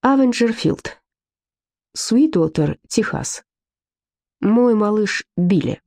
Авенджерфилд. Суитвотер, Техас. Мой малыш Билли.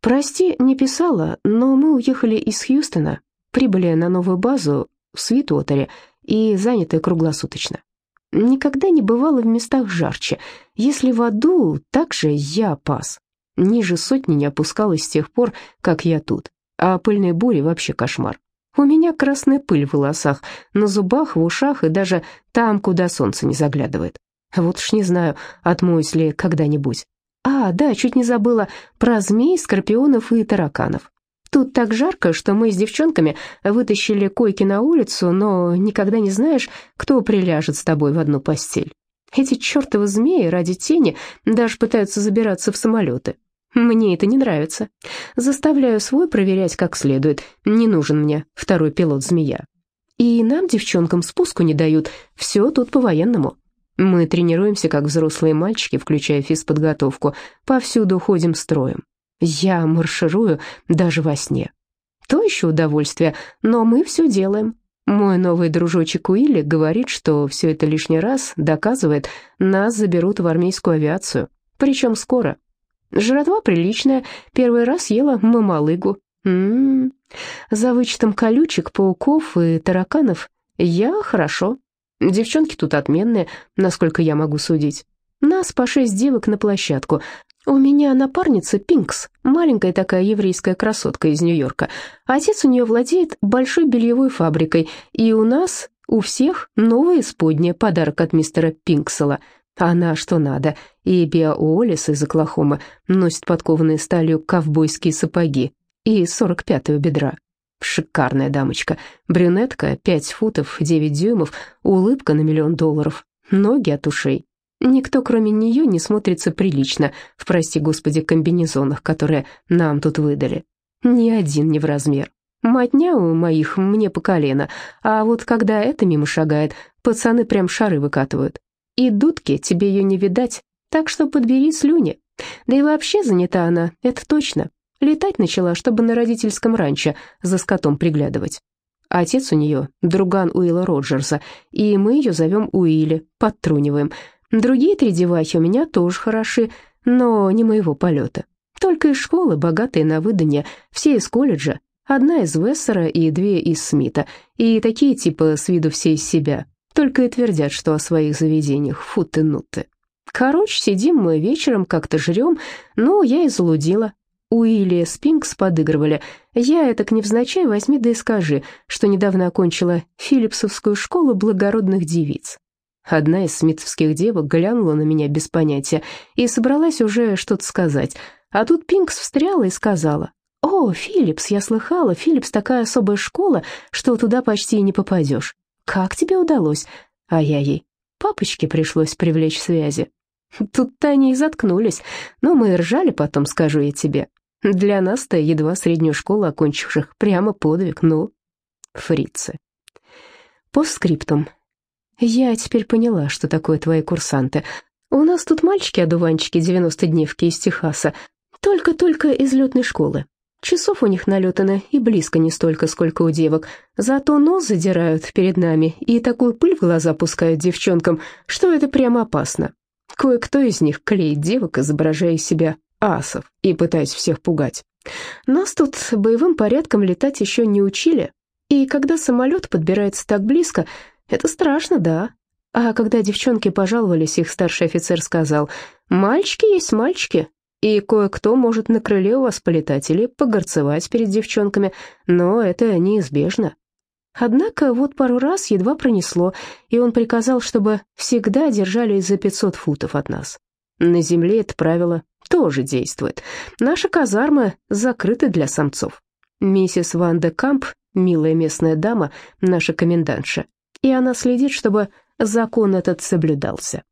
Прости, не писала, но мы уехали из Хьюстона, прибыли на новую базу в Суитвотере и заняты круглосуточно. Никогда не бывало в местах жарче. Если в аду, так же я пас. Ниже сотни не опускалась с тех пор, как я тут. А пыльные бури вообще кошмар. У меня красная пыль в волосах, на зубах, в ушах и даже там, куда солнце не заглядывает. Вот уж не знаю, отмоюсь ли когда-нибудь. А, да, чуть не забыла про змей, скорпионов и тараканов. Тут так жарко, что мы с девчонками вытащили койки на улицу, но никогда не знаешь, кто приляжет с тобой в одну постель. Эти чертовы змеи ради тени даже пытаются забираться в самолеты. Мне это не нравится. Заставляю свой проверять как следует. Не нужен мне второй пилот-змея. И нам, девчонкам, спуску не дают. Все тут по-военному. Мы тренируемся, как взрослые мальчики, включая физподготовку. Повсюду ходим строем. Я марширую даже во сне. То еще удовольствие, но мы все делаем. Мой новый дружочек Уилли говорит, что все это лишний раз доказывает, нас заберут в армейскую авиацию. Причем скоро. Жратва приличная, первый раз ела мамалыгу. М-м-м. За вычетом колючек, пауков и тараканов я хорошо. Девчонки тут отменные, насколько я могу судить. Нас по шесть девок на площадку. У меня напарница Пинкс, маленькая такая еврейская красотка из Нью-Йорка. Отец у нее владеет большой бельевой фабрикой, и у нас, у всех, новое исподнее, подарок от мистера Пинксела — она что надо, и Биа Уоллес из Оклахомы носит подкованные сталью ковбойские сапоги и 45-го бедра. Шикарная дамочка, брюнетка, 5 футов 9 дюймов, улыбка на миллион долларов, ноги от ушей. Никто, кроме нее, не смотрится прилично в, прости господи, комбинезонах, которые нам тут выдали. Ни один не в размер. Матня у моих мне по колено, а вот когда это мимо шагает, пацаны прям шары выкатывают. И дудки тебе ее не видать, так что подбери слюни. Да и вообще занята она, это точно. Летать начала, чтобы на родительском ранчо за скотом приглядывать. Отец у нее друган Уилла Роджерса, и мы ее зовем Уилли, подтруниваем. Другие три девахи у меня тоже хороши, но не моего полета. Только из школы, богатые на выданье, все из колледжа. Одна из Вессера и две из Смита, и такие типа с виду все из себя, только и твердят, что о своих заведениях, фу ты, ну ты. Короче, сидим мы вечером, как-то жрем, ну, я и залудила. Уилли Спинкс подыгрывали. Я это к невзначай возьми да и скажи, что недавно окончила Филипсовскую школу благородных девиц. Одна из смитовских девок глянула на меня без понятия и собралась уже что-то сказать. А тут Пинкс встряла и сказала, «О, Филлипс, я слыхала, Филлипс такая особая школа, что туда почти и не попадешь. Как тебе удалось? А я ей. Папочке пришлось привлечь связи. Тут-то они и заткнулись, но мы ржали потом, скажу я тебе. Для нас-то едва среднюю школу окончивших прямо подвиг, ну, фрицы. Постскриптум. Я теперь поняла, что такое твои курсанты. У нас тут мальчики-одуванчики 90-дневки из Техаса, только-только из летной школы. Часов у них налетано и близко не столько, сколько у девок. Зато нос задирают перед нами и такую пыль в глаза пускают девчонкам, что это прямо опасно. Кое-кто из них клеит девок, изображая из себя асов и пытаясь всех пугать. Нас тут боевым порядком летать еще не учили, и когда самолет подбирается так близко, это страшно, да. А когда девчонки пожаловались, их старший офицер сказал, «Мальчики есть мальчики, и кое-кто может на крыле у вас полетать или погорцевать перед девчонками, но это неизбежно. Однако вот пару раз едва пронесло, и он приказал, чтобы всегда держались за 500 футов от нас. На земле это правило тоже действует. Наши казармы закрыты для самцов. Миссис Ван де Камп, милая местная дама, наша комендантша, и она следит, чтобы закон этот соблюдался.